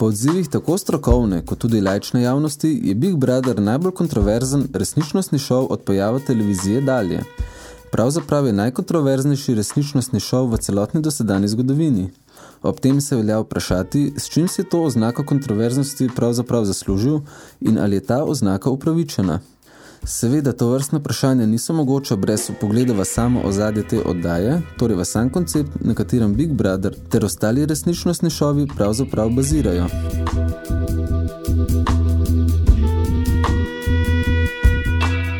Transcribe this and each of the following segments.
Po odzivih tako strokovne kot tudi lajčne javnosti je Big Brother najbolj kontroverzen resničnostni šov od pojava televizije dalje. Pravzaprav je najkontroverznejši resničnostni šov v celotni dosedani zgodovini. Ob tem se velja vprašati, s čim se to oznako kontroverznosti pravzaprav zaslužil in ali je ta oznaka upravičena. Seveda, to vrstne vprašanja niso mogoče brez pogleda v samo ozadje te oddaje, torej v sam koncept, na katerem Big Brother ter ostali resničnostni šovi pravzaprav bazirajo.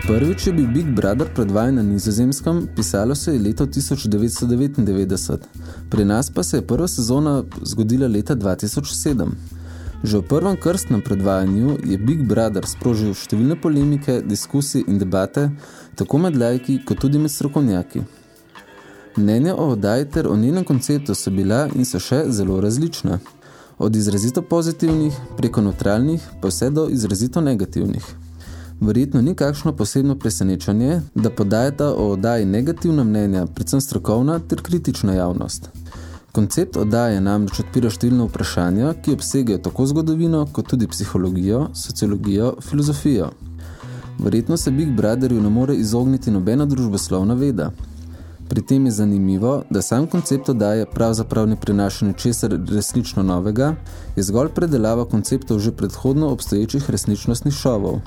Prvič je bil Big Brother predvajan na nizozemskem, pisalo se je leto 1999. Pri nas pa se je prva sezona zgodila leta 2007. Že v prvem krstnem predvajanju je Big Brother sprožil številne polemike, diskusije in debate, tako med lajki, kot tudi med strokovnjaki. Mnenja o oddaji ter o njenem konceptu so bila in so še zelo različna. Od izrazito pozitivnih, preko neutralnih, pa vse do izrazito negativnih. Verjetno ni kakšno posebno presenečanje, da podajata o oddaji negativna mnenja, predvsem strokovna ter kritična javnost. Koncept oddaje namreč odpira številne vprašanja, ki obsegajo tako zgodovino, kot tudi psihologijo, sociologijo, filozofijo. Verjetno se Big Brotherju ne more izogniti nobena družboslovna veda. Pri tem je zanimivo, da sam koncept oddaje pravzaprav ne prinaša ničesar resnično novega, je zgolj predelava konceptov že predhodno obstoječih resničnostnih šovov.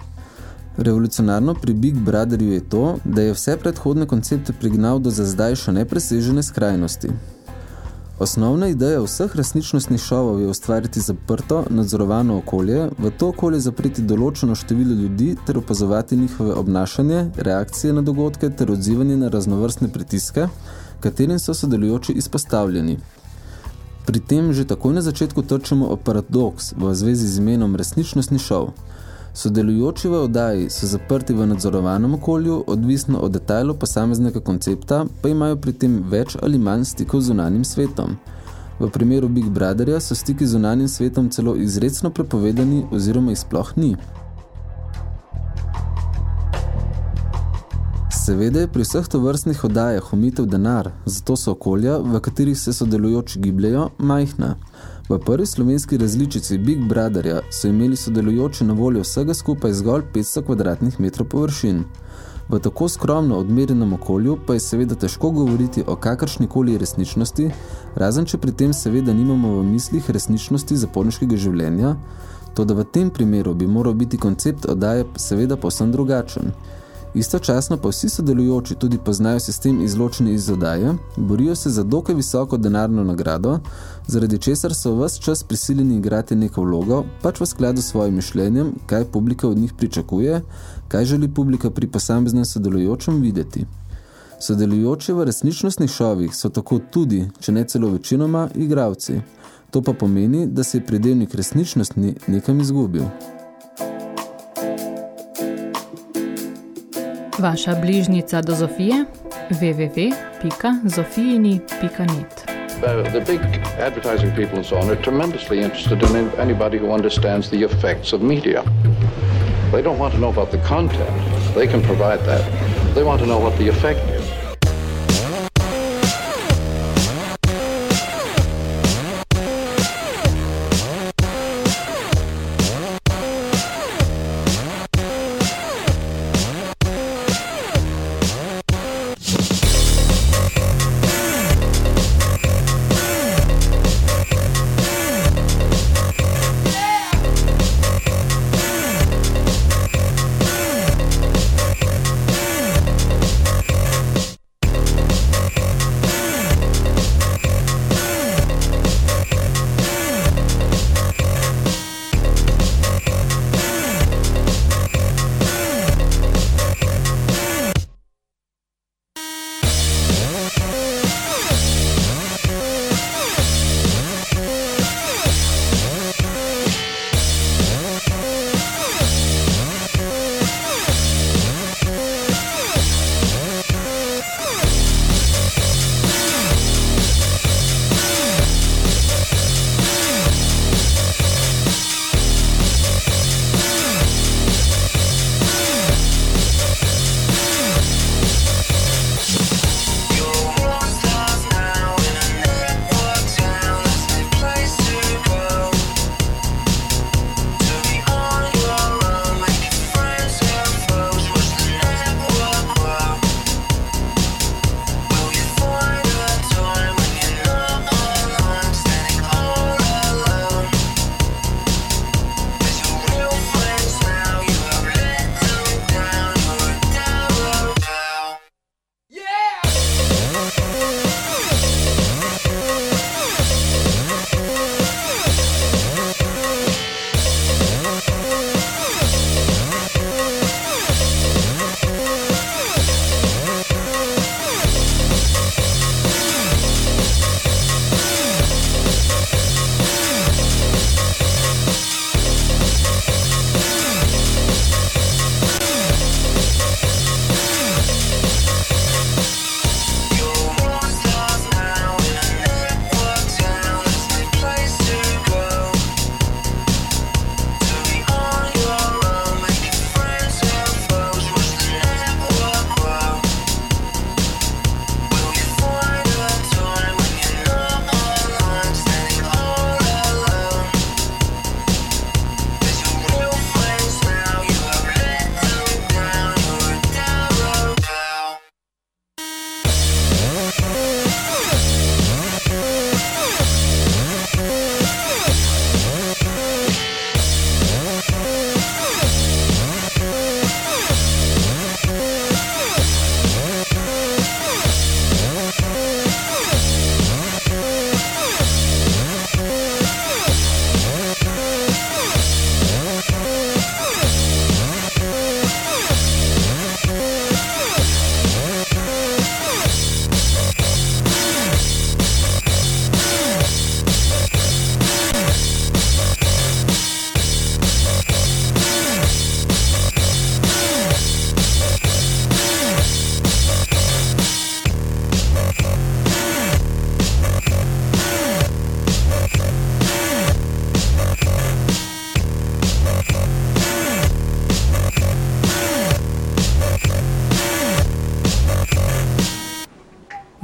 Revolucionarno pri Big Brotherju je to, da je vse predhodne koncepte prignal do za zdaj še nepresežene skrajnosti. Osnovna ideja vseh resničnostnih šovov je ustvariti zaprto, nadzorovano okolje, v to okolje zapreti določeno število ljudi ter opazovati njihove obnašanje, reakcije na dogodke ter odzivanje na raznovrstne pritiske, katerim so sodelujoči izpostavljeni. Pri tem že takoj na začetku trčemo o paradoks v zvezi z imenom resničnostni šov – Sodelujoči v oddaji so zaprti v nadzorovanem okolju, odvisno od detajlov posameznega koncepta, pa imajo pri tem več ali manj stikov z zunanjim svetom. V primeru Big Brotherja so stiki z zunanjim svetom celo izredno prepovedani oziroma jih sploh ni. Seveda je pri vseh tovrstnih oddajah omitev denar, zato so okolja, v katerih se sodelujoči gibljajo, majhna. V prvi slovenski različici Big Brotherja so imeli sodelujoči na voljo vsega skupaj zgolj 500 kvadratnih metrov površin. V tako skromno odmerjenem okolju pa je seveda težko govoriti o kakršnikoli resničnosti, razen če pri tem seveda nimamo v mislih resničnosti zaporniškega življenja, to da v tem primeru bi moral biti koncept oddaje seveda povsem drugačen. Istočasno pa vsi sodelujoči tudi poznajo sistem izločeni iz oddaje, borijo se za dokaj visoko denarno nagrado, zaradi česar so vse čas prisiljeni igrati neko vlogo, pač v skladu s svojim mišljenjem, kaj publika od njih pričakuje, kaj želi publika pri posameznem sodelujočem videti. Sodelujoči v resničnostnih šovih so tako tudi, če ne celo večinoma, igravci. To pa pomeni, da se je predelnik resničnostni nekam izgubil. Vaša bližnica do Zofije www.zofijini.net Uh, the big advertising people and so on are tremendously interested in anybody who understands the effects of media. They don't want to know about the content. They can provide that. They want to know what the effect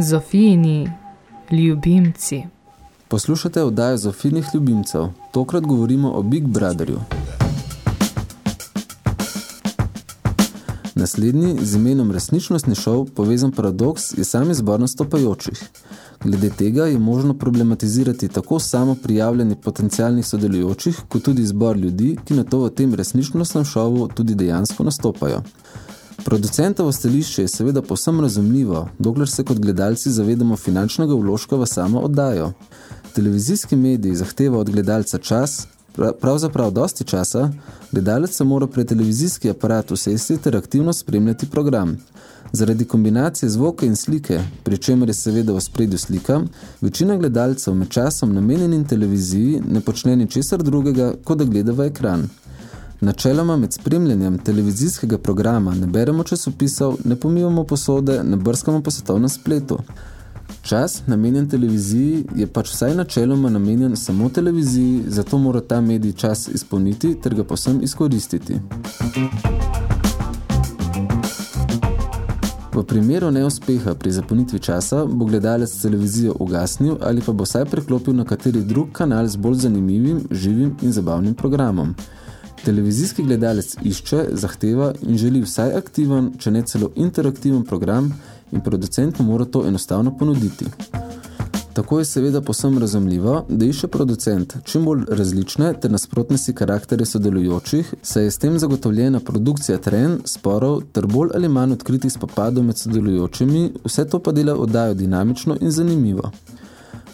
Zofijini ljubimci. Poslušate oddajo Zofinih ljubimcev. Tokrat govorimo o Big Brotherju. Naslednji z imenom resničnostni šov povezan paradoks je sam izbor nastopajočih. Glede tega je možno problematizirati tako samo prijavljanje potencialnih sodelujočih, kot tudi izbor ljudi, ki na to v tem resničnostnem šovu tudi dejansko nastopajo. Producentovo stališče je seveda povsem razumljivo, dokler se kot gledalci zavedamo finančnega vložka v samo oddajo. Televizijski mediji zahteva od gledalca čas, pravzaprav dosti časa, gledalec se mora pred televizijski aparat usesti ter aktivno spremljati program. Zaradi kombinacije zvoka in slike, pri čemer je seveda v spredju slika, večina gledalcev med časom namenjenim televiziji ne počne ničesar drugega, kot da gleda v ekran. Načeloma med spremljanjem televizijskega programa ne beremo časopisov, ne pomivamo posode, ne brskamo po svetovnem spletu. Čas, namenjen televiziji, je pač vsaj načeloma namenjen samo televiziji, zato mora ta medij čas izpolniti ter ga posem izkoristiti. V primeru neuspeha pri zapolnitvi časa bo gledalec televizijo ugasnil ali pa bo vsaj preklopil na kateri drug kanal z bolj zanimivim, živim in zabavnim programom. Televizijski gledalec išče, zahteva in želi vsaj aktiven, če ne celo interaktiven program, in producent mu mora to enostavno ponuditi. Tako je seveda posem razumljivo, da išče producent čim bolj različne ter nasprotne si karaktere sodelujočih, saj je s tem zagotovljena produkcija tren, sporov ter bolj ali manj odkritih spopadov med sodelujočimi, vse to pa dela oddajo dinamično in zanimivo.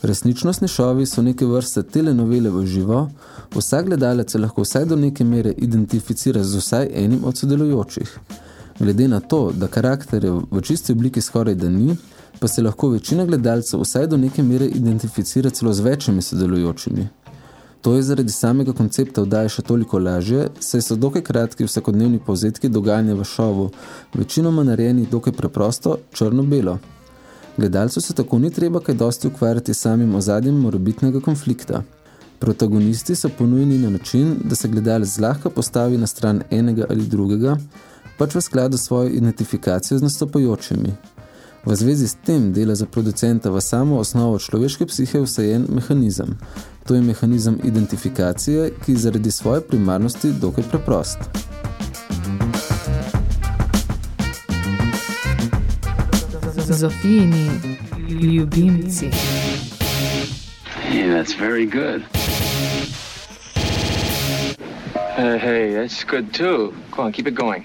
Resničnostni šovi so neke vrste telenovele v živo, vsak gledalec se lahko vsaj do neke mere identificira z vsaj enim od sodelujočih. Glede na to, da karakterjev v čisti obliki skoraj da ni, pa se lahko večina gledalcev vsaj do neke mere identificira celo z večjimi sodelujočimi. To je zaradi samega koncepta vdaje še toliko lažje, saj so dokaj kratki vsakodnevni povzetki dogajanja v šovu, večinoma narejeni dokaj preprosto, črno-belo. Gledalcu se tako ni treba kaj dosti ukvarjati samim ozadjem morebitnega konflikta. Protagonisti so ponujeni na način, da se gledalec zlahka postavi na stran enega ali drugega, pač v skladu svojo identifikacijo z nastopajočimi. V zvezi s tem dela za producenta v samo osnovo človeške psihe vsajen mehanizem. To je mehanizem identifikacije, ki je zaradi svoje primarnosti dokaj preprost. Zofijini ljubimci. Yeah, that's very good. Hey, hey, that's good too. Come on, keep it going.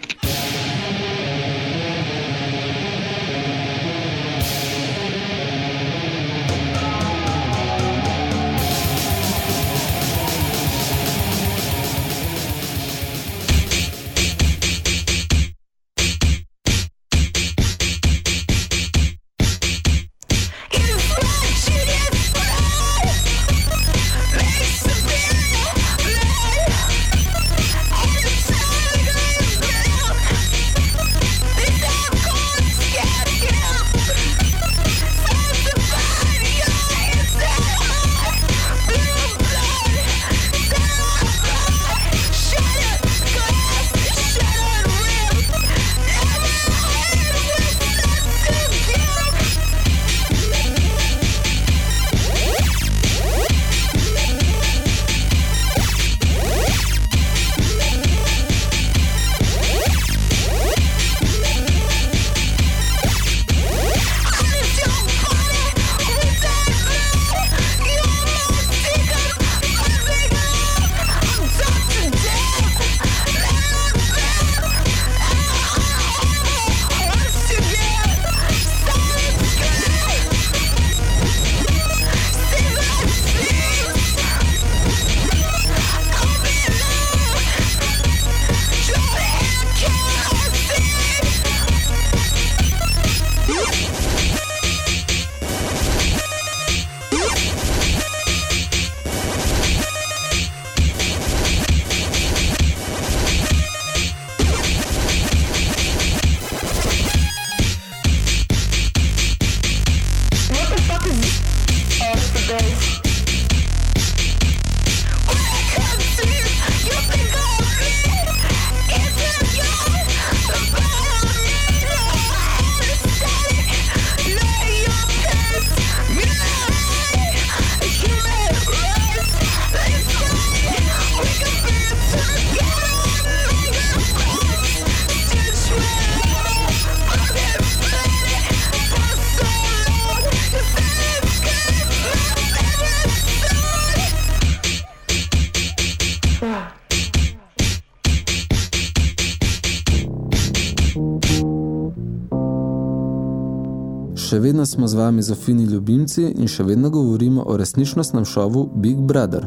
Smo z vami Zofini ljubimci in še vedno govorimo o resničnostnem šovu Big Brother.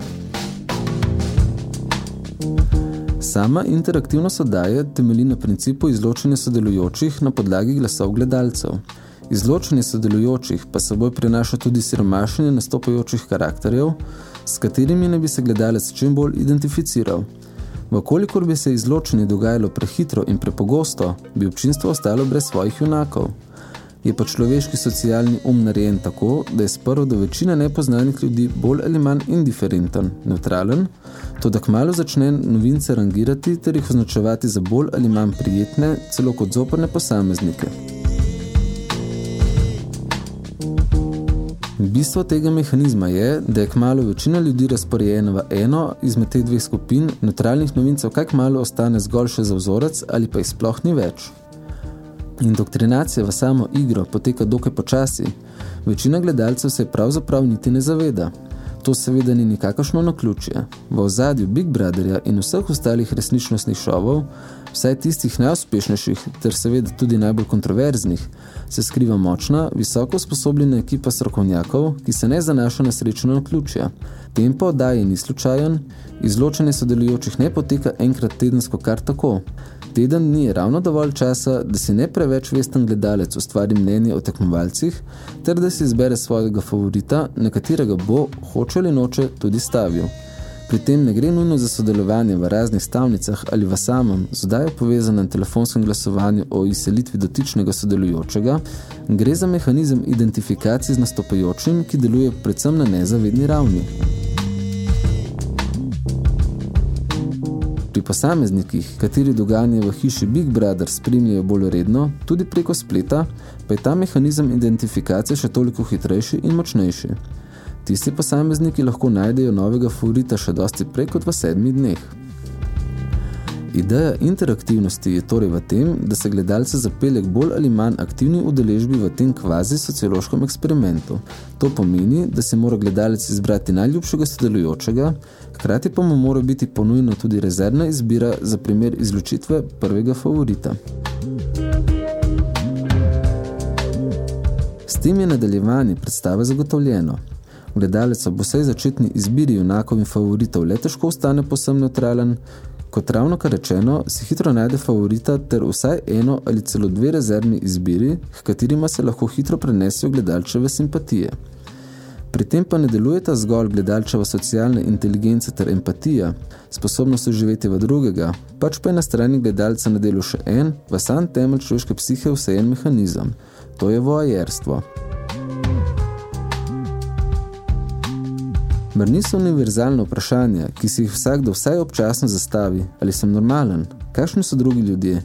Sama interaktivnost oddaje temelji na principu izločanja sodelujočih na podlagi glasov gledalcev. Izločanje sodelujočih pa seboj prinaša tudi siromašenje nastopajočih karakterjev, s katerimi ne bi se gledalec čim bolj identificiral. Vkolikor bi se izločanje dogajalo prehitro in prepogosto, bi občinstvo ostalo brez svojih junakov. Je pa človeški socialni um narejen tako, da je sprvo do večine nepoznanih ljudi bolj ali manj indiferenten, neutralen, to da kmalo začne novince rangirati ter jih označevati za bolj ali manj prijetne, celo kot zoporne posameznike. Bistvo tega mehanizma je, da je kmalo večina ljudi razporejena v eno izmed teh dveh skupin, neutralnih novincev kaj kmalo ostane zgolj še za vzorec ali pa jih sploh ni več. Indoktrinacija v samo igro poteka dokaj počasi. Večina gledalcev se pravzaprav niti ne zaveda. To seveda ni nikakršno naključje. V ozadju Big Brotherja in vseh ostalih resničnostnih šovov, vsaj tistih najuspešnejših ter seveda tudi najbolj kontroverznih, se skriva močna, visoko sposobljena ekipa strokovnjakov, ki se ne zanaša na srečno naključje. Tempo oddaje ni slučajen, izločanje sodelujočih ne poteka enkrat tedensko kar tako. Teden ni ravno dovolj časa, da si ne preveč vesten gledalec ustvari mnenje o tekmovalcih, ter da si izbere svojega favorita, na katerega bo, hoče ali noče, tudi stavil. Pri tem ne gre nujno za sodelovanje v raznih stavnicah ali v samem, z odajo povezanem telefonskem glasovanju o izselitvi dotičnega sodelujočega, gre za mehanizem identifikacije z nastopajočim, ki deluje predvsem na nezavedni ravni. Pri posameznikih, kateri dogajanje v hiši Big Brother spremljajo bolj redno, tudi preko spleta, pa je ta mehanizem identifikacije še toliko hitrejši in močnejši. Tisti posamezniki lahko najdejo novega favorita še dosti prej kot v sedmih dneh. Ideja interaktivnosti je torej v tem, da se gledalce zapelje k bolj ali manj aktivni udeležbi v tem kvazi sociološkem eksperimentu. To pomeni, da se mora gledalec izbrati najljubšega sodelujočega, hkrati pa mu mora biti ponujena tudi rezervna izbira za primer izločitve prvega favorita. S tem je nadaljevanje predstave zagotovljeno. Gledalec ob vsej začetni izbiri junakov in favoritov le težko ostane posem neutralen, Kot ravno kar rečeno, si hitro najde favorita ter vsaj eno ali celo dve rezervni izbiri, h katerima se lahko hitro prenesijo gledalčeve simpatije. Pri tem pa ne delujeta zgolj gledalčeva socialna inteligenca ter empatija, sposobnost živeti v drugega, pač pa je na strani gledalca na delu še en, v sam temelj človeške psihe vsejen mehanizem. To je voajerstvo. Mar niso univerzalne vprašanja, ki si jih vsakdo vsaj občasno zastavi, ali sem normalen, kakšni so drugi ljudje,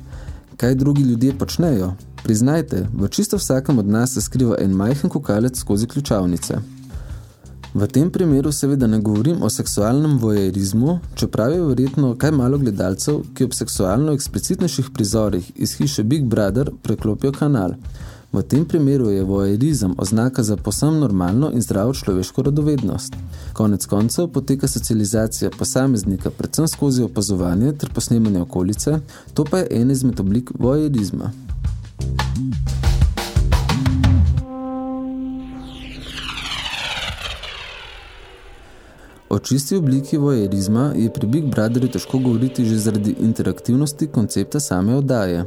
kaj drugi ljudje počnejo? Priznajte, v čisto vsakem od nas se skriva en majhen kukalec skozi ključavnice. V tem primeru seveda ne govorim o seksualnem vojerizmu, čeprav je verjetno kaj malo gledalcev, ki ob seksualno eksplicitnejših prizorih iz hiše Big Brother preklopijo kanal. V tem primeru je voajerizem oznaka za posem normalno in zdravo človeško radovednost. Konec koncev poteka socializacija posameznika predvsem skozi opazovanje ter posnemanje okolice, to pa je en izmed oblik voajerizma. O čisti obliki voajerizma je pri Big Brotherju težko govoriti že zaradi interaktivnosti koncepta same oddaje.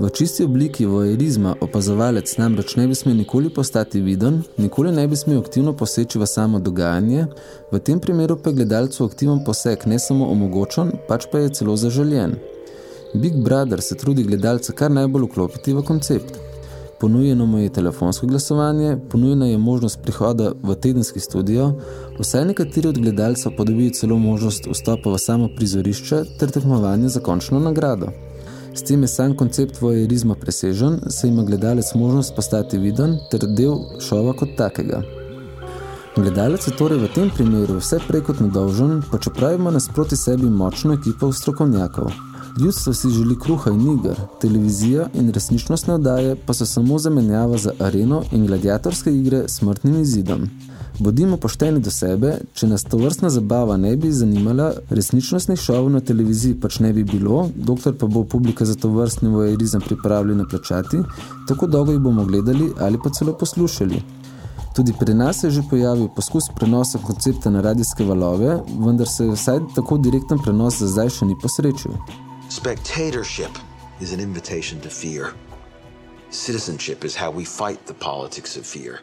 V čisti obliki vojerizma opazovalec namreč ne bi smel nikoli postati viden, nikoli ne bi smel aktivno poseči v samo dogajanje, v tem primeru pa je gledalcu aktiven poseg ne samo omogočen, pač pa je celo zaželjen. Big Brother se trudi gledalca kar najbolj vklopiti v koncept. Ponujeno mu je telefonsko glasovanje, ponujena je možnost prihoda v tedenski studio, vsaj nekateri od gledalcev pa dobijo celo možnost vstopa v samo prizorišče ter tekmovanje za končno nagrado. S tem je sam koncept vojerizma presežen, se ima gledalec možnost postati viden ter del šova kot takega. Gledalec je torej v tem primeru vse prej kot nedolžen, pa čeprav ima nasproti sebi močno ekipo strokovnjakov. Ljudstvo si želi kruha in iger, televizija in resničnostne oddaje pa so samo zamenjava za areno in gladiatorske igre s smrtnim izidom. Bodimo pošteni do sebe, če nas to vrstna zabava ne bi zanimala, resničnostnih šovov na televiziji pač ne bi bilo, doktor pa bo publika za to vrstni vojerizem pripravljena plačati, tako dolgo jih bomo gledali ali pa celo poslušali. Tudi pri nas je že pojavil poskus prenosa koncepta na radijske valove, vendar se vsaj tako direkten prenos za zdaj še ni posrečil. Spectatorship is an invitation to fear. Citizenship is how we fight the politics of fear.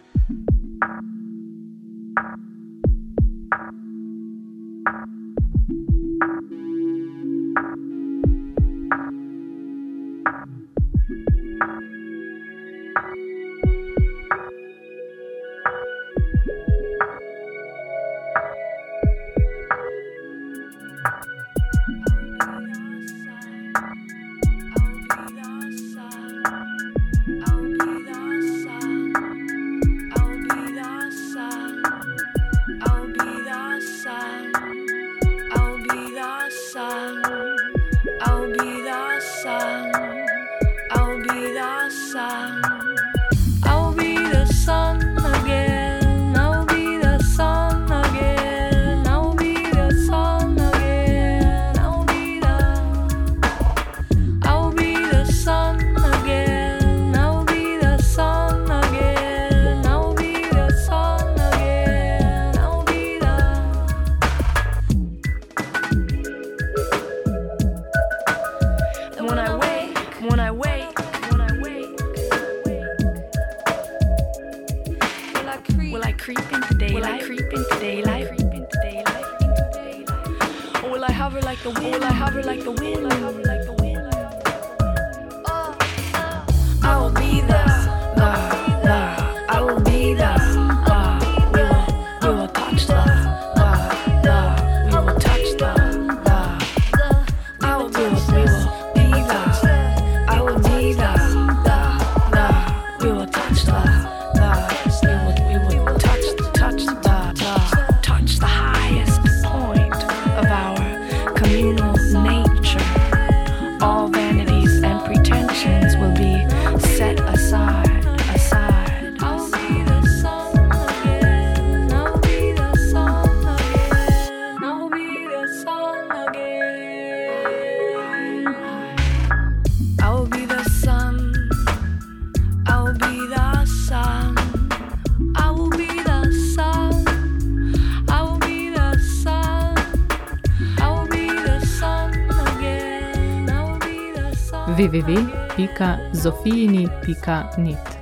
www.zofijini.net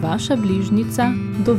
Vaša bližnica do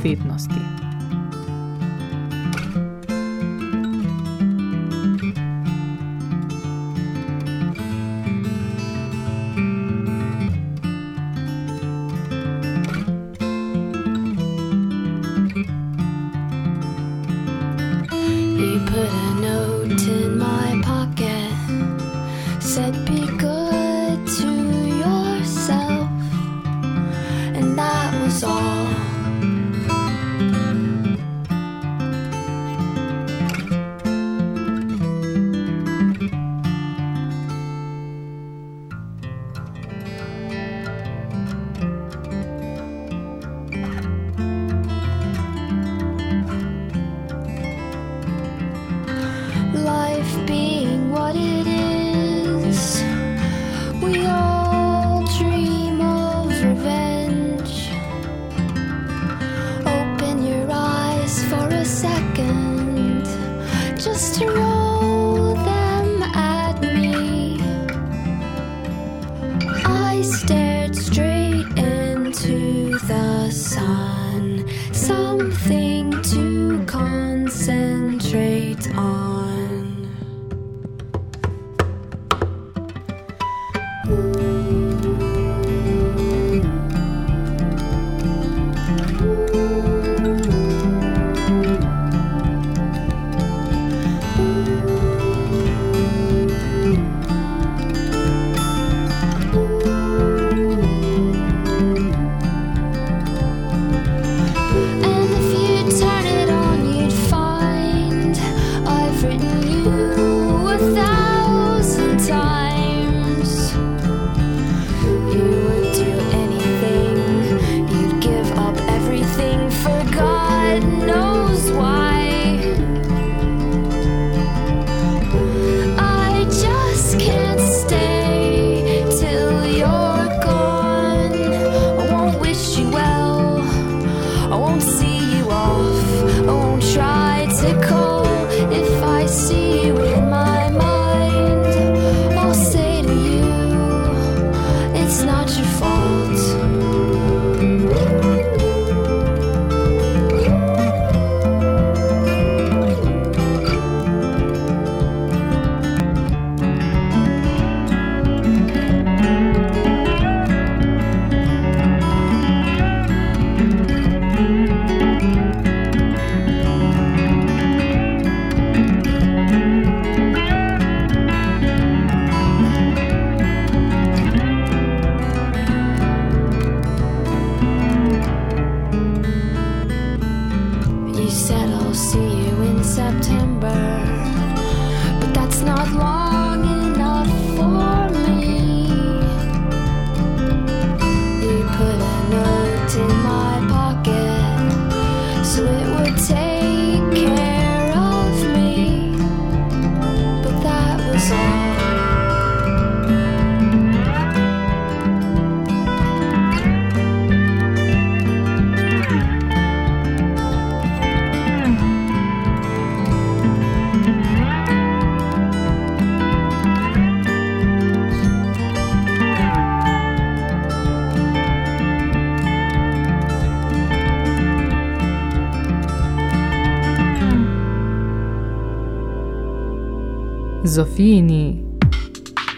Zofijini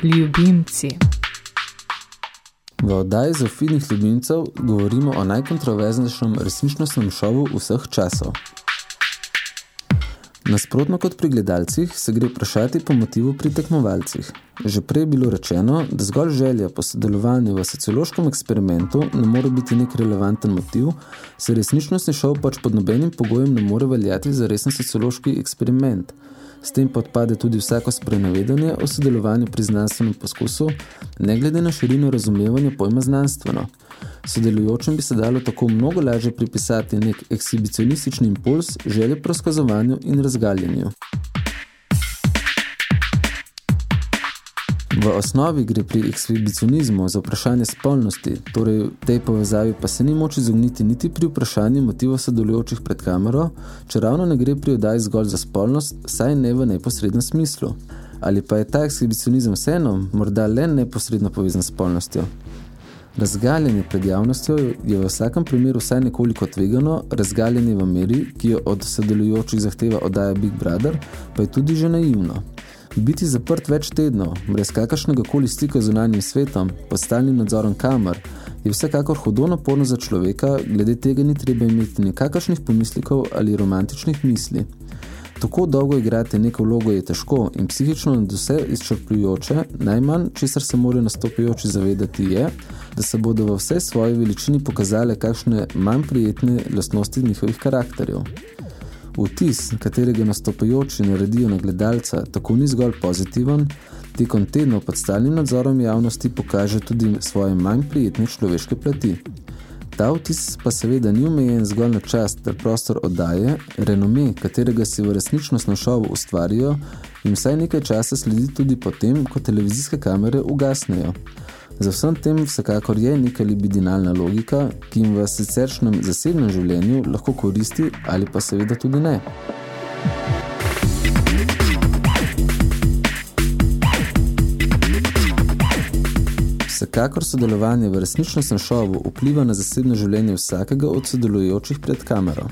ljubimci. V oddaji Zofijnih ljubimcev govorimo o najkontroverznejšem resničnostnem šovu vseh časov. Nasprotno kot pri gledalcih se gre vprašati po motivu pri tekmovalcih. Že prej je bilo rečeno, da zgolj želja po sodelovanju v sociološkem eksperimentu ne more biti nek relevanten motiv, se resničnostni šov pač pod nobenim pogojem ne more veljati za resen sociološki eksperiment. S tem pa odpade tudi vsako sprenavedanje o sodelovanju pri znanstvenem poskusu, ne glede na širino razumevanja pojma znanstveno. Sodelujočim bi se dalo tako mnogo lažje pripisati nek ekshibicionistični impuls, želje po razkazovanju in razgaljanju. V osnovi gre pri ekshibicionizmu za vprašanje spolnosti, torej v tej povezavi pa se ni moč izogniti niti pri vprašanju motivov sodelujočih pred kamero, če ravno ne gre pri oddaji zgolj za spolnost, saj ne v neposrednem smislu. Ali pa je ta ekshibicionizem vseeno morda le neposredno povezan s spolnostjo? Razgaljanje pred javnostjo je v vsakem primeru vsaj nekoliko tvegano, razgaljanje v meri, ki jo od sodelujočih zahteva oddaja Big Brother, pa je tudi že naivno. Biti zaprt več tednov, brez kakršnega koli stika z zunanjim svetom, pod stalnim nadzorom kamer, je vsekakor hudo naporno za človeka, glede tega ni treba imeti nikakršnih pomislikov ali romantičnih misli. Tako dolgo igrati neko vlogo je težko in psihično nad vse izčrpljujoče, najmanj, česar se morajo nastopajoči zavedati je, da se bodo v vsej svoji veličini pokazale kakšne manj prijetne lastnosti njihovih karakterjev. Vtis, katerega nastopajoči naredijo na gledalca, tako ni zgolj pozitiven, tekom tednov pod stalnim nadzorom javnosti pokaže tudi svoje manj prijetne človeške plati. Ta vtis pa seveda ni omejen zgolj na čast ter prostor oddaje, renome, katerega si v resničnostnem šovu ustvarijo in vsaj nekaj časa sledi tudi potem, ko televizijske kamere ugasnejo. Za vsem tem vsekakor je neka libidinalna logika, ki jim v siceršnem zasebnem življenju lahko koristi ali pa seveda tudi ne. Vsekakor sodelovanje v resničnostnem šovu vpliva na zasebno življenje vsakega od sodelujočih pred kamero.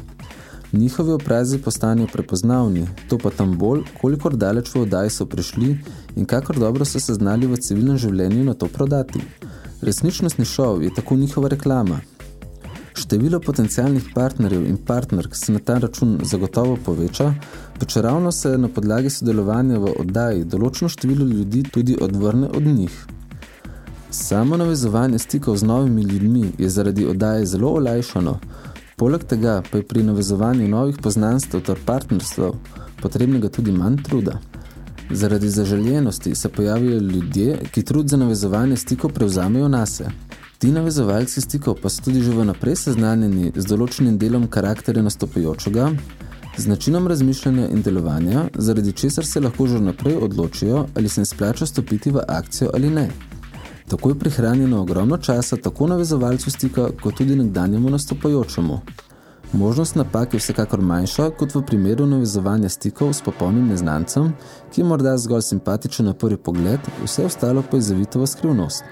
Njihovi obrazi postanejo prepoznavni, to pa tam bolj, kolikor daleč v oddaji so prišli in kakor dobro so se znali v civilnem življenju na to prodati. Resničnostni šov je tako njihova reklama. Število potencialnih partnerjev in partnerk se na ta račun zagotovo poveča, pa če ravno se na podlagi sodelovanja v oddaji določeno število ljudi tudi odvrne od njih. Samo navezovanje stikov z novimi ljudmi je zaradi oddaje zelo olajšano, poleg tega pa je pri navezovanju novih poznanstv ter partnerstv potrebnega tudi manj truda. Zaradi zaželjenosti se pojavijo ljudje, ki trud za navezovanje stikov prevzamejo nase. Ti navezovalci stikov pa so tudi že vnaprej seznanjeni z določenim delom karakterja nastopajočega, z načinom razmišljanja in delovanja, zaradi česar se lahko že naprej odločijo, ali se jim splača stopiti v akcijo ali ne. Tako je prihranjeno ogromno časa tako navezovalcu stika, kot tudi nekdanjemu nastopajočemu. Možnost napak je vsekakor manjša, kot v primeru navezovanja stikov s popolnim neznancem, ki je morda zgolj simpatičen na prvi pogled, vse ostalo pa je zavito v skrivnost.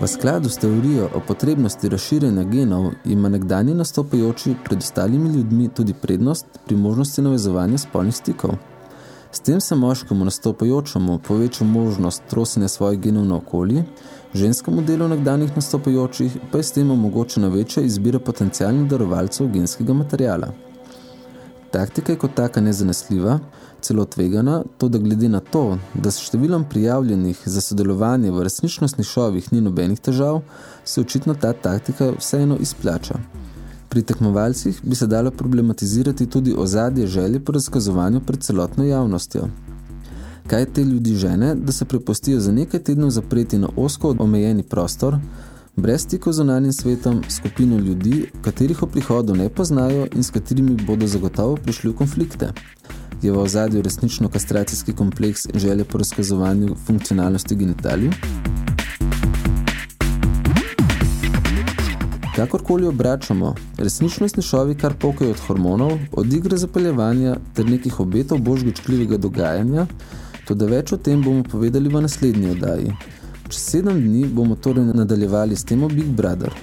V skladu s teorijo o potrebnosti razširjanja genov ima nekdanji nastopajoči pred ostalimi ljudmi tudi prednost pri možnosti navezovanja spolnih stikov. S tem se moškemu nastopajočemu poveča možnost trosenja svojih genov na okolji, ženskemu delu nekdanjih nastopajočih pa je s tem omogočena večja izbira potencialnih darovalcev genskega materijala. Taktika je kot taka nezanesljiva, celo tvegana, to da glede na to, da s številom prijavljenih za sodelovanje v resničnostnih šovih ni nobenih težav, se očitno ta taktika vseeno izplača. Pri tekmovalcih bi se dalo problematizirati tudi ozadje želje po razkazovanju pred celotno javnostjo. Kaj te ljudi žene, da se prepustijo za nekaj tednov zapreti na osko omejeni prostor, brez stikov z zunanjim svetom, skupino ljudi, katerih o prihodu ne poznajo in s katerimi bodo zagotovo prišli v konflikte? Je v ozadju resnično kastracijski kompleks želje po razkazovanju funkcionalnosti genitalij? Kakorkoli obračamo, resničnostni šovi kar pokajo od hormonov, od igre zapeljevanja ter nekih obetov božgočkljivega dogajanja, to da več o tem bomo povedali v naslednji oddaji. Čez sedem dni bomo torej nadaljevali s temo Big Brother.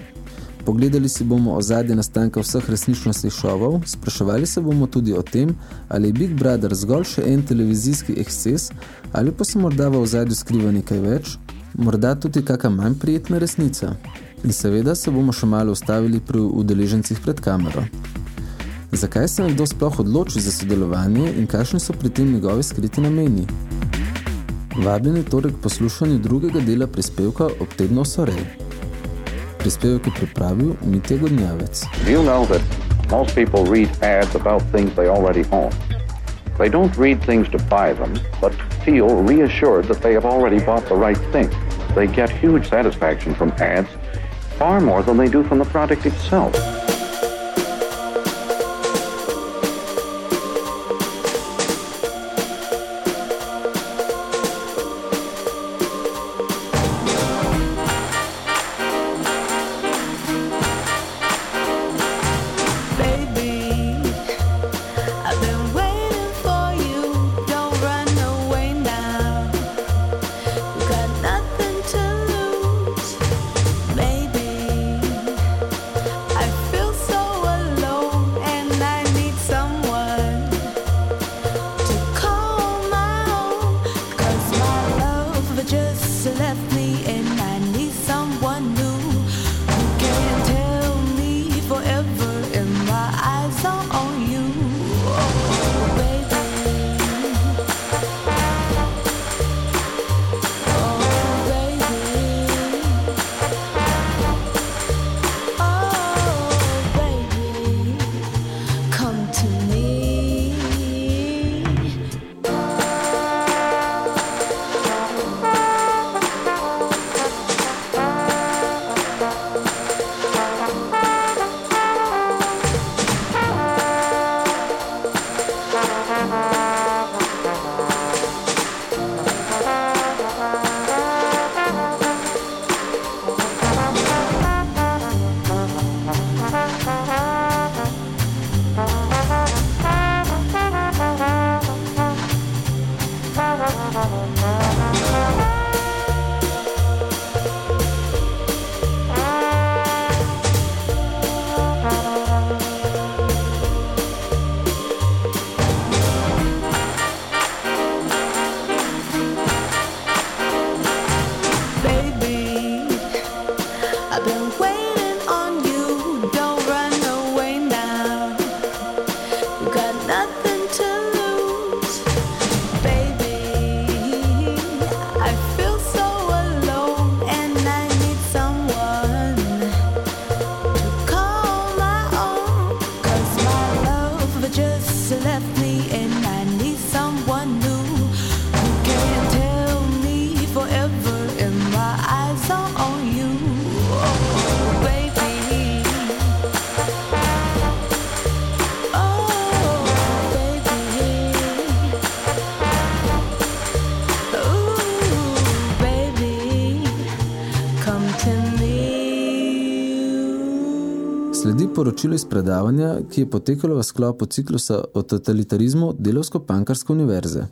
Pogledali si bomo ozadje nastanka vseh resničnostnih šovov, spraševali se bomo tudi o tem, ali je Big Brother zgolj še en televizijski eksces, ali pa se morda v ozadju skriva nekaj več, morda tudi kakšna manj prijetna resnica. In seveda se bomo še malo ustavili pri udeležencih pred kamero. Zakaj se nekdo sploh odloči za sodelovanje in kakšni so pri tem njegovi skriti nameni? Vabljeni torej k poslušanju drugega dela prispevka ob tedno Sorej. Prispevek je pripravil Mitja Godnjavec. You know that most people read ads about things they already own? They don't read things to buy them, but feel reassured that they have already bought the right thing. They get huge satisfaction from ads, far more than they do from the product itself. Poročilo iz predavanja, ki je potekalo v sklopu ciklusa o totalitarizmu Delovsko-Pankarske univerze.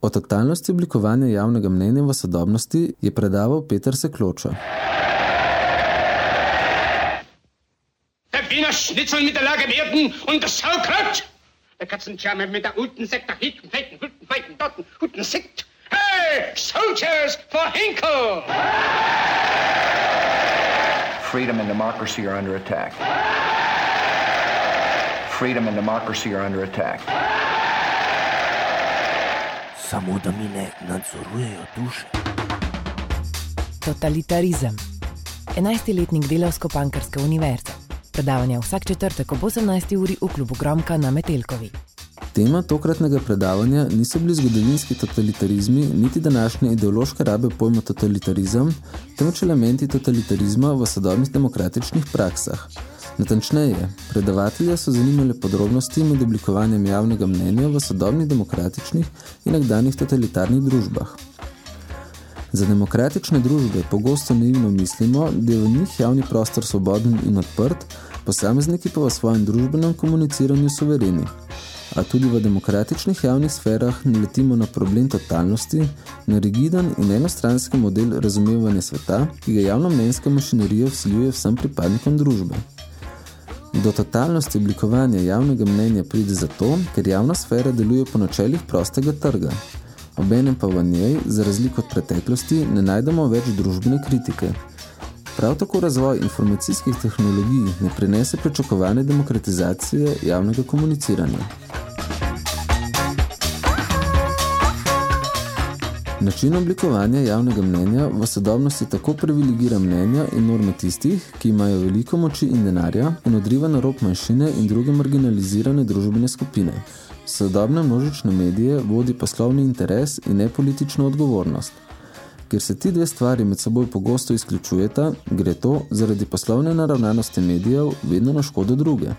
O totalnosti oblikovanja javnega mnenja v sodobnosti je predaval Peter Sekloča. Der Wiener Schnitzel mit der Lage werden und das Saukraut. Der Katzenscharme mit der guten Sekt, der Hinten, Feiten, Hütten, Feiten, Dotten, guten Sekt. Hey, soldiers for Hinkel! Freedom and democracy are under attack. Freedom and democracy are under attack. Samo da mi ne nadzorujejo duše. Totalitarizem. 11-letnik Delavsko-Pankarske univerze. Predavanja vsak četrtek ob 18. uri v klubu Gromka na Metelkovi. Tema tokratnega predavanja niso bili zgodovinski totalitarizmi, niti današnje ideološke rabe pojma totalitarizem, temveč elementi totalitarizma v sodobnih demokratičnih praksah. Natančneje, predavatelja so zanimale podrobnosti med oblikovanjem javnega mnenja v sodobnih demokratičnih in nekdanjih totalitarnih družbah. Za demokratične družbe pogosto naivno mislimo, da je v njih javni prostor svoboden in odprt, posamezniki pa v svojem družbenem komuniciranju suvereni. A tudi v demokratičnih javnih sferah naletimo na problem totalnosti, na rigiden in enostranski model razumevanja sveta, ki ga javnomnenjska mašinerija vsiljuje vsem pripadnikom družbe. Do totalnosti oblikovanja javnega mnenja pride zato, ker javna sfera deluje po načelih prostega trga. Obenem pa v njej, za razliko od preteklosti, ne najdemo več družbene kritike. Prav tako razvoj informacijskih tehnologij ne prinese pričakovane demokratizacije javnega komuniciranja. Način oblikovanja javnega mnenja v sodobnosti tako privilegira mnenja in norme tistih, ki imajo veliko moči in denarja in odriva na rob manjšine in druge marginalizirane družbene skupine. Sodobne množične medije vodi poslovni interes in ne politično odgovornost. Ker se ti dve stvari med seboj pogosto izključujeta, gre to zaradi poslovne naravnanosti medijev vedno na škodo druge.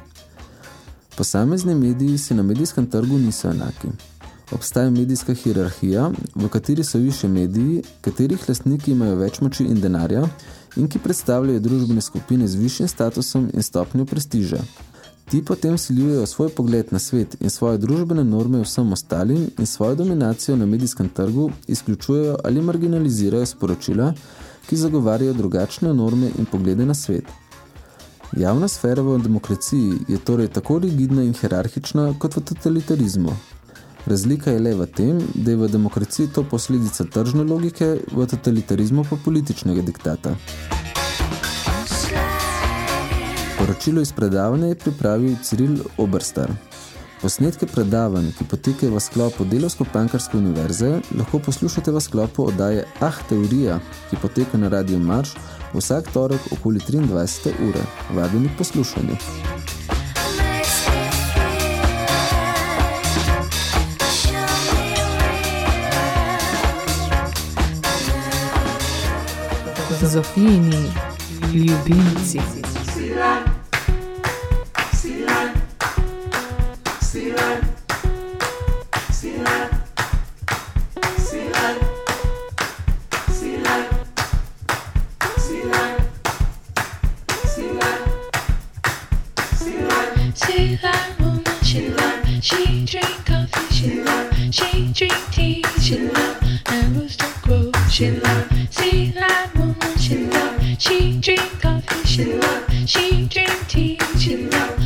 Posamezni mediji si na medijskem trgu niso enaki. Obstaja medijska hierarhija, v kateri so više mediji, katerih lastniki imajo več moči in denarja in ki predstavljajo družbene skupine z višjim statusom in stopnjo prestiža. Ti potem siljujejo svoj pogled na svet in svoje družbene norme vsem ostalim in svojo dominacijo na medijskem trgu izključujejo ali marginalizirajo sporočila, ki zagovarjajo drugačne norme in poglede na svet. Javna sfera v demokraciji je torej tako rigidna in hierarhična kot v totalitarizmu. Razlika je le v tem, da je v demokraciji to posledica tržne logike, v totalitarizmu pa političnega diktata. Poročilo iz predavanja je pripravil Cyril Oberstar. Posnetke predavanj, ki potekajo v sklopu Delovsko-Pankarske univerze, lahko poslušate v sklopu oddaje Ah, teorija, ki poteka na Radio Marš vsak torek okoli 23. ure. Vabeni k poslušanju. Zofijini ljubimci. She drink coffee, she love. She drink tea, she love. Apples to grow, she love. See, I she drink coffee, she love. She drink tea, she love.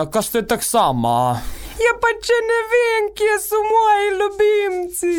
Marija, kaj ste tak sama? Ja, pa če ne vem, kje so moji ljubimci.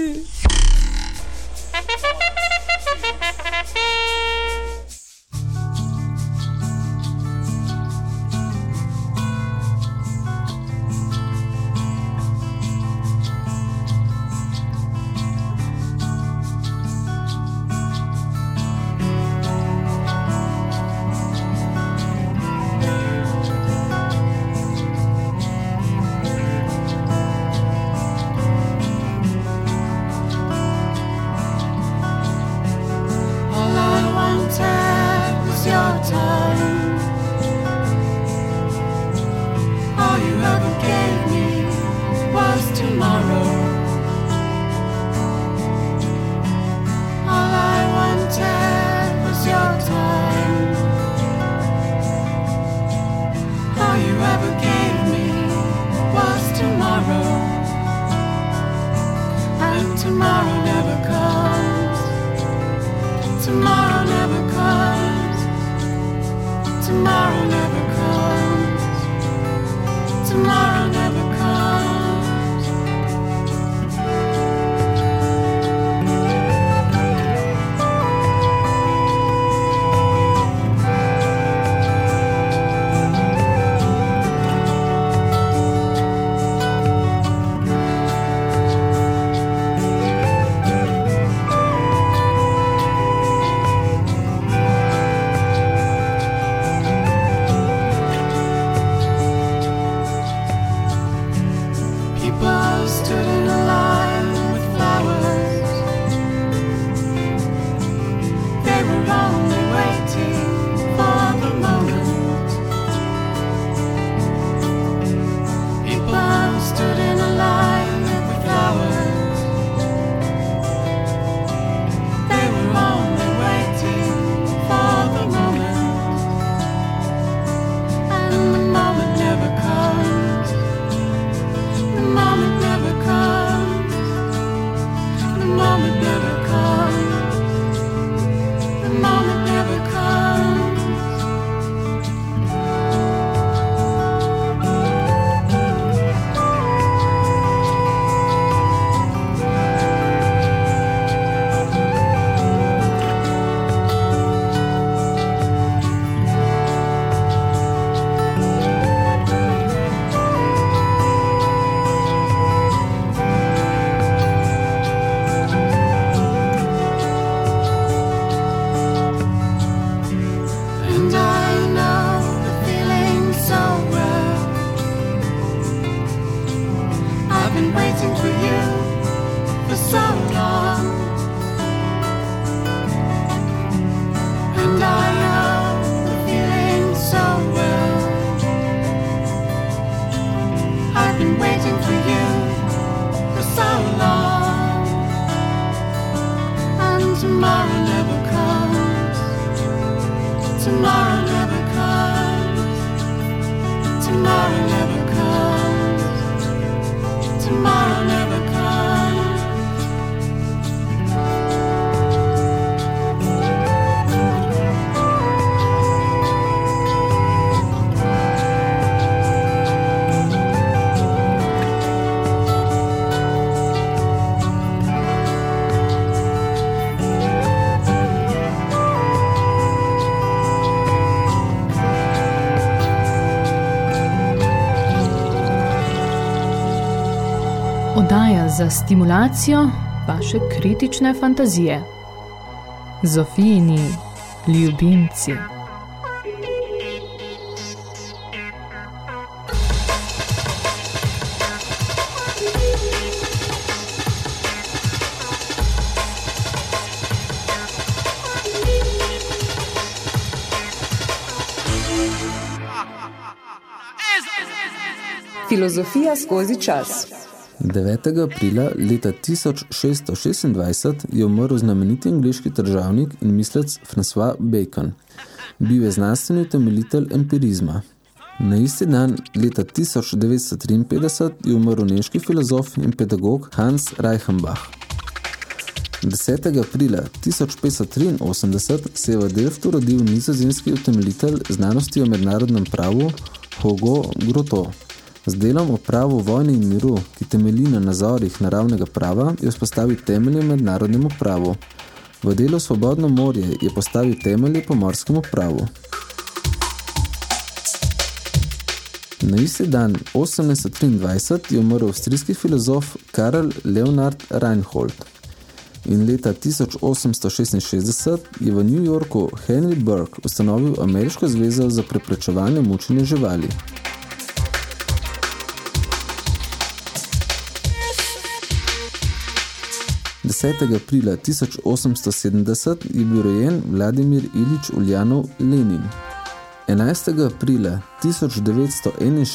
Oddaja za stimulacijo vaše kritične fantazije. Zofijini ljubimci. Filozofija skozi čas. 9. aprila leta 1626 je umrl znameniti angliški državnik in mislec François Bacon. Bil je znanstveni utemeljitelj empirizma. Na isti dan, leta 1953, je umrl nemški filozof in pedagog Hans Reichenbach. 10. aprila 1583 se je v Delftu rodil nizozemski utemeljitelj znanosti o mednarodnem pravu Hugo Groto. Z delom o pravu vojne in miru, ki temelji na nazorih naravnega prava, je vzpostavil temelje mednarodnemu pravu. V delu Svobodno morje je postavil temelje pomorskemu pravu. Na isti dan, 1823, je umrl avstrijski filozof Karl Leonard Reinhold. In leta 1866 je v New Yorku Henry Burke ustanovil Ameriško zvezo za preprečevanje mučenja živali. 10. aprila 1870 je bil rojen Vladimir Ilič Uljanov Lenin. 11. aprila 1961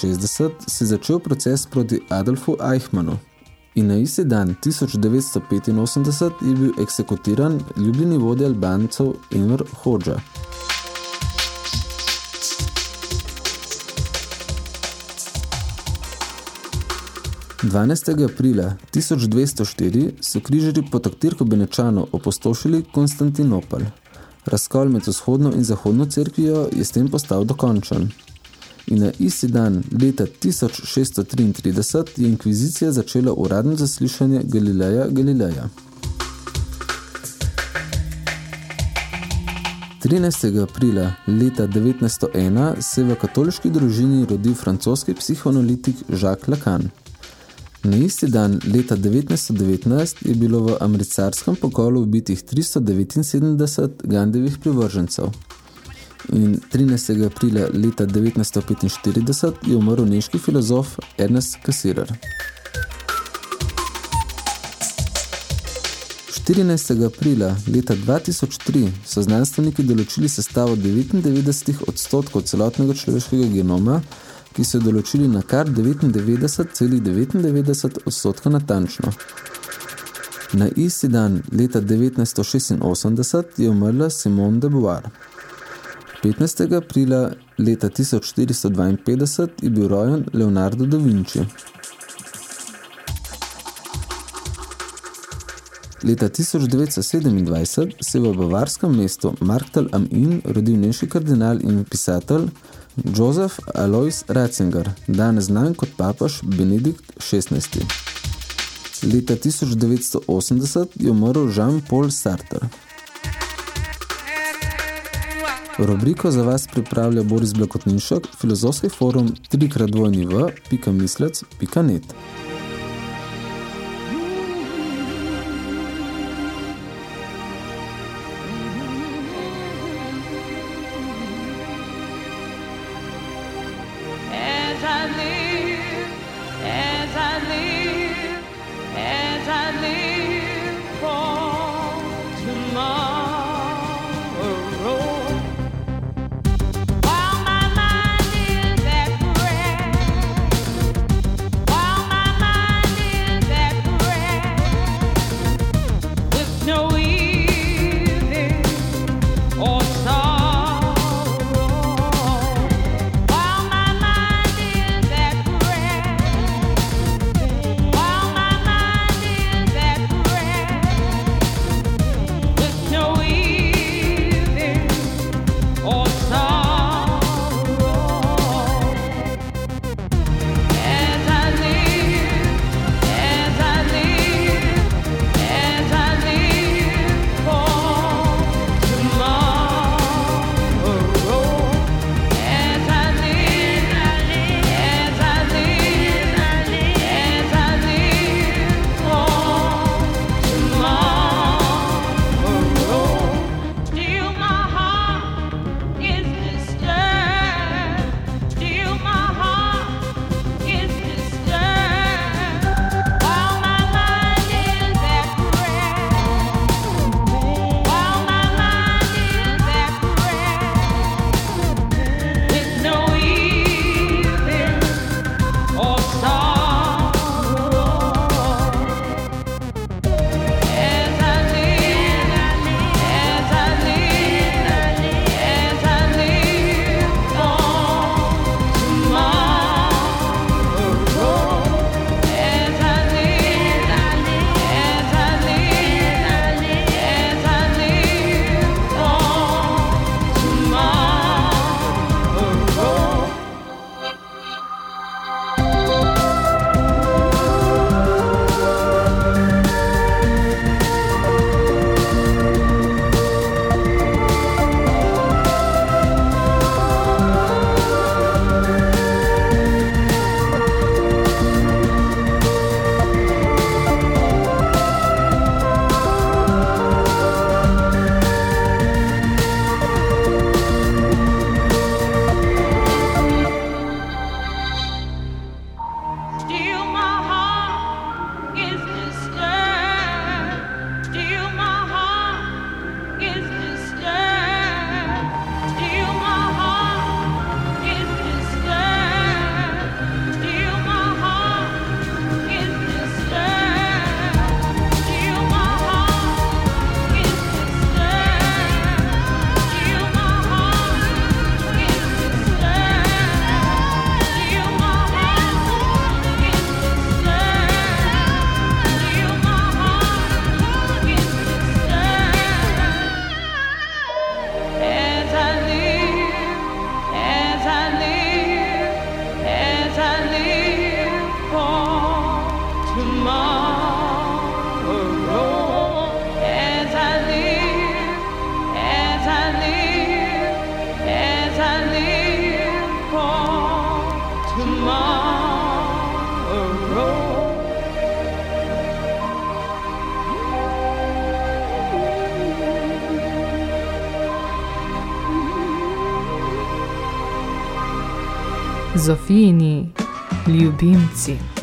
se je začel proces proti Adolfu Eichmannu. In na isti dan 1985 je bil eksekutiran ljubljeni vodja Albancev Enver Hoxha. 12. aprila 1204 so križari po taktirku Benečano opostošili Konstantinopel. Razkol med vzhodno in zahodno cerkvijo je s tem postal dokončan. In na isti dan, leta 1633, je inkvizicija začela uradno zaslišanje Galileja Galileja. 13. aprila leta 1901 se je v katoliški družini rodil francoski psihoanalitik Jacques Lacan. Na isti dan, leta 1919, je bilo v americarskem pokolu ubitih 379 Gandevih privržencev. In 13. aprila leta 1945 je umrl neški filozof Ernest Cassirer. 14. aprila leta 2003 so znanstveniki določili sestavo 99 odstotkov celotnega človeškega genoma, ki so določili na kar 99,99 ,99 odstotka natančno. Na isti dan, leta 1986, je umrla Simone de Beauvoir. 15. aprila leta 1452 je bil rojen Leonardo da Vinci. Leta 1927 se je v bavarskem mestu Marktal am Inn rodil nemški kardinal in pisatelj Joseph Alois Ratzinger, danes znan kot papaš Benedikt XVI. Leta 1980 je umrl Jean-Paul Sartre. Rubriko za vas pripravlja Boris Blakotnišek, filozofski forum 3x2v.mislec.net. Zofijini ljubimci.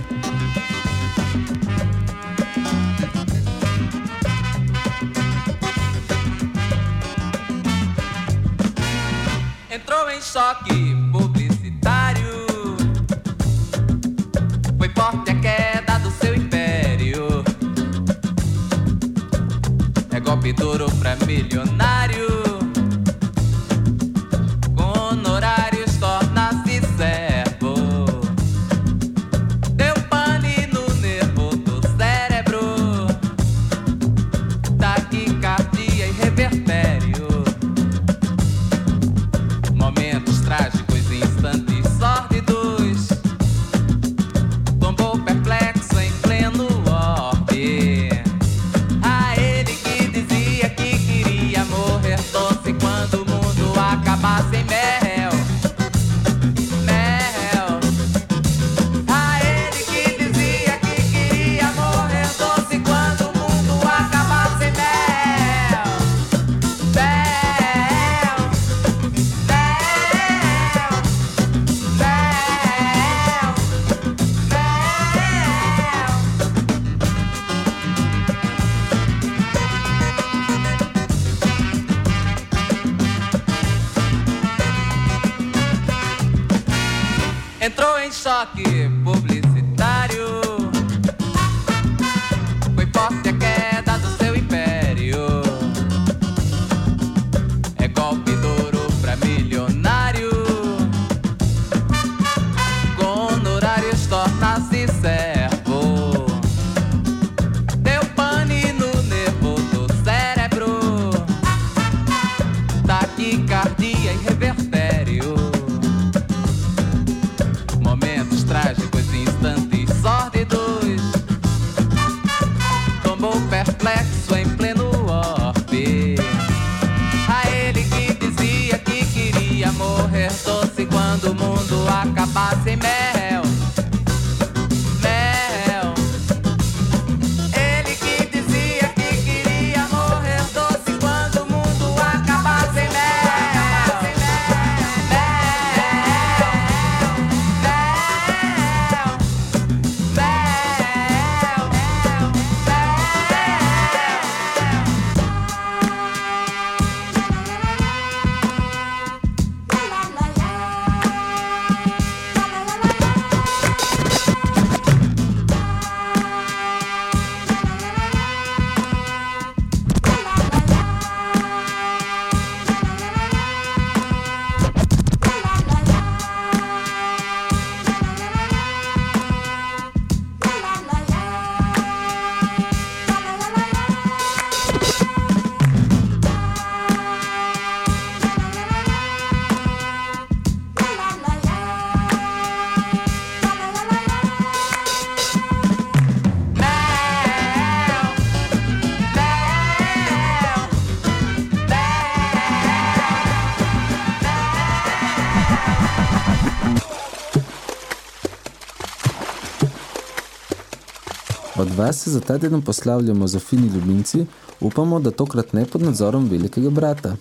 Vas se za ta teden poslavljamo Zofini ljubimci, upamo, da tokrat ne pod nadzorom velikega brata.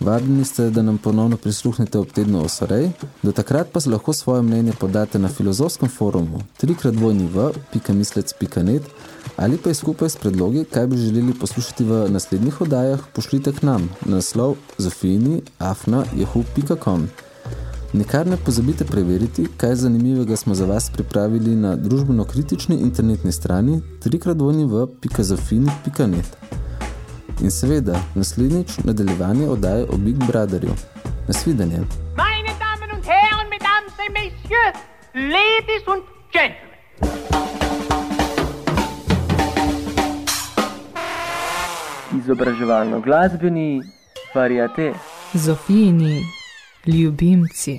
Vabljeni ste, da nam ponovno prisluhnete ob tednu Osorej, do takrat pa se lahko svoje mnenje podate na filozofskem forumu trikratvojniv.mislec.net ali pa je skupaj s predlogi, kaj bi želeli poslušati v naslednjih oddajah, pošljite k nam na naslov zofini.afna.jahu.com. Nikar ne pozabite preveriti, kaj zanimivega smo za vas pripravili na družbeno-kritični internetni strani trikratvojniv.zofini.net. In seveda, naslednjič nadaljevanje oddaje o Big Brotherju. Nasvidenje. Meine Damen und Herren, Mesdames et Messieurs, Ladies und Gentlemen. Izobraževalno glasbeni variate. Zofijini ljubimci.